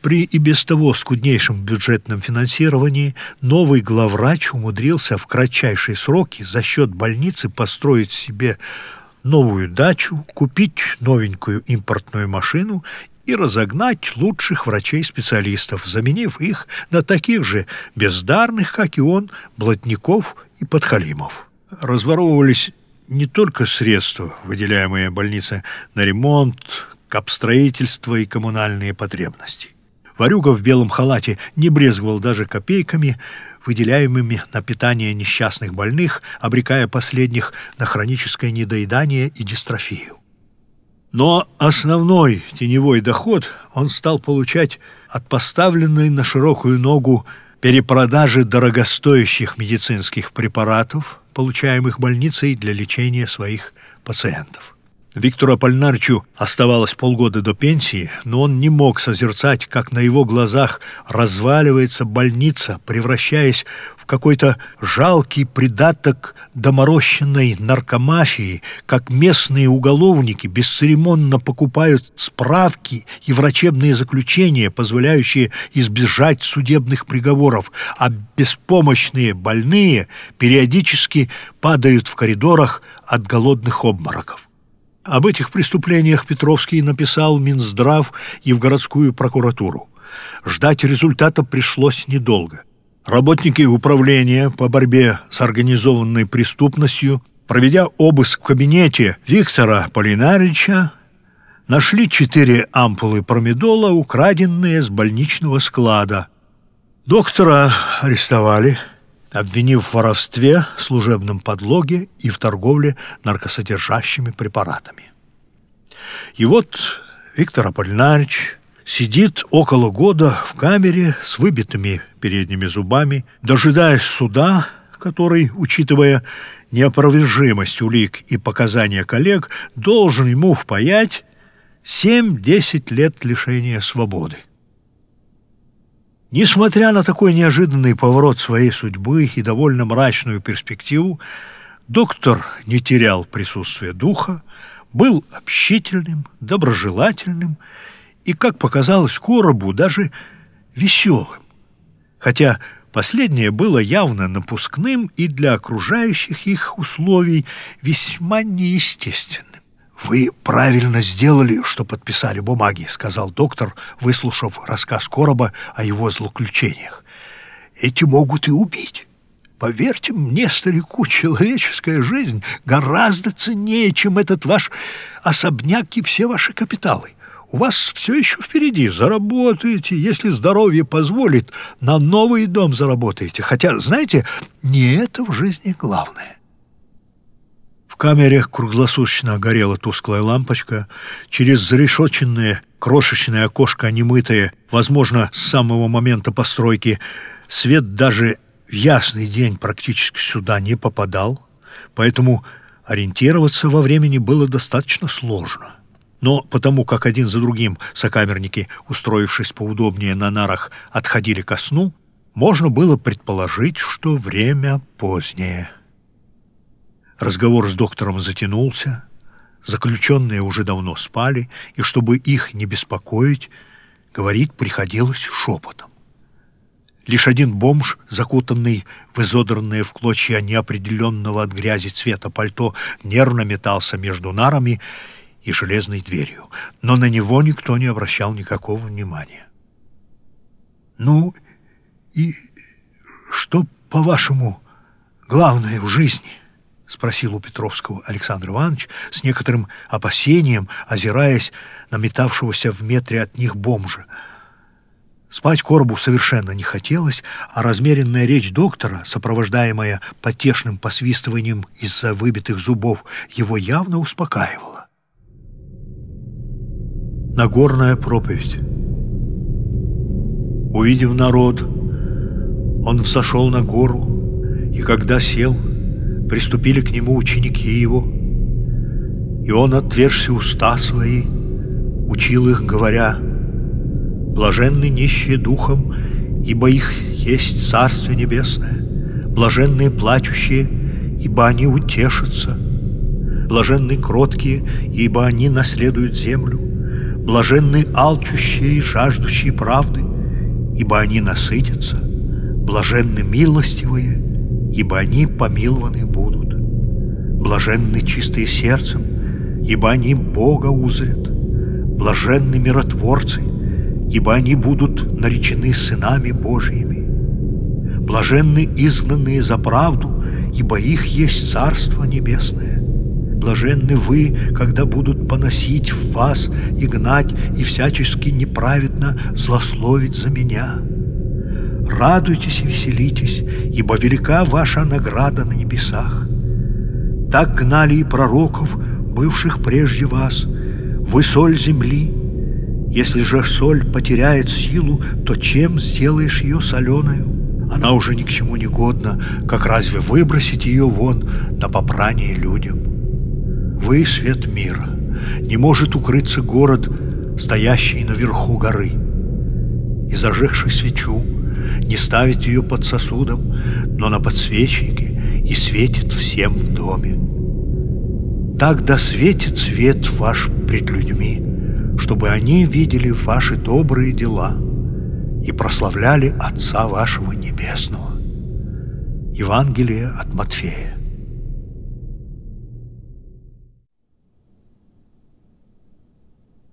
При и без того скуднейшем бюджетном финансировании новый главврач умудрился в кратчайшие сроки за счет больницы построить себе новую дачу, купить новенькую импортную машину и разогнать лучших врачей-специалистов, заменив их на таких же бездарных, как и он, блатников и подхалимов. Разворовывались не только средства, выделяемые больнице на ремонт, капстроительство и коммунальные потребности. Варюга в белом халате не брезговал даже копейками, выделяемыми на питание несчастных больных, обрекая последних на хроническое недоедание и дистрофию. Но основной теневой доход он стал получать от поставленной на широкую ногу перепродажи дорогостоящих медицинских препаратов, получаемых больницей для лечения своих пациентов. Виктору Апольнарчу оставалось полгода до пенсии, но он не мог созерцать, как на его глазах разваливается больница, превращаясь в какой-то жалкий придаток доморощенной наркомафии, как местные уголовники бесцеремонно покупают справки и врачебные заключения, позволяющие избежать судебных приговоров, а беспомощные больные периодически падают в коридорах от голодных обмороков. Об этих преступлениях Петровский написал Минздрав и в городскую прокуратуру. Ждать результата пришлось недолго. Работники управления по борьбе с организованной преступностью, проведя обыск в кабинете Виктора Полинарича, нашли четыре ампулы промедола, украденные с больничного склада. Доктора арестовали – обвинив в воровстве, служебном подлоге и в торговле наркосодержащими препаратами. И вот Виктор Аполлинарич сидит около года в камере с выбитыми передними зубами, дожидаясь суда, который, учитывая неопровержимость улик и показания коллег, должен ему впаять 7-10 лет лишения свободы. Несмотря на такой неожиданный поворот своей судьбы и довольно мрачную перспективу, доктор не терял присутствия духа, был общительным, доброжелательным и, как показалось Коробу, даже веселым. Хотя последнее было явно напускным и для окружающих их условий весьма неестественным. «Вы правильно сделали, что подписали бумаги», — сказал доктор, выслушав рассказ Короба о его злоключениях. «Эти могут и убить. Поверьте мне, старику, человеческая жизнь гораздо ценнее, чем этот ваш особняк и все ваши капиталы. У вас все еще впереди, заработаете, если здоровье позволит, на новый дом заработаете. Хотя, знаете, не это в жизни главное камере круглосуточно горела тусклая лампочка, через зарешоченное крошечное окошко, немытое, возможно, с самого момента постройки, свет даже в ясный день практически сюда не попадал, поэтому ориентироваться во времени было достаточно сложно. Но потому как один за другим сокамерники, устроившись поудобнее на нарах, отходили ко сну, можно было предположить, что время позднее. Разговор с доктором затянулся, заключенные уже давно спали, и чтобы их не беспокоить, говорить приходилось шепотом. Лишь один бомж, закутанный в изодранное в клочья неопределенного от грязи цвета пальто, нервно метался между нарами и железной дверью, но на него никто не обращал никакого внимания. «Ну и что, по-вашему, главное в жизни?» — спросил у Петровского Александр Иванович с некоторым опасением, озираясь на метавшегося в метре от них бомжа. Спать Коробу совершенно не хотелось, а размеренная речь доктора, сопровождаемая потешным посвистыванием из-за выбитых зубов, его явно успокаивала. Нагорная проповедь. Увидев народ, он взошел на гору, и когда сел — приступили к нему ученики его, и он, отвержся уста свои, учил их, говоря, «Блаженны нищие духом, ибо их есть Царствие Небесное, блаженные плачущие, ибо они утешатся, блаженны кроткие, ибо они наследуют землю, Блаженны алчущие и жаждущие правды, ибо они насытятся. Блаженны милостивые, ибо они помилованы будут. Блаженны чистые сердцем, ибо они Бога узрят. Блаженны миротворцы, ибо они будут наречены сынами Божьими. Блаженны изгнанные за правду, ибо их есть Царство Небесное. Блаженны вы, когда будут поносить в вас и гнать, и всячески неправедно злословить за меня. Радуйтесь и веселитесь, ибо велика ваша награда на небесах. Так гнали и пророков, бывших прежде вас. Вы соль земли. Если же соль потеряет силу, то чем сделаешь ее соленою? Она уже ни к чему не годна, как разве выбросить ее вон на попрание людям? Вы — свет мира. Не может укрыться город, стоящий наверху горы. И зажегший свечу, не ставит ее под сосудом, но на подсвечнике и светит всем в доме. Так да светит свет ваш пред людьми, чтобы они видели ваши добрые дела и прославляли Отца вашего Небесного. Евангелие от Матфея.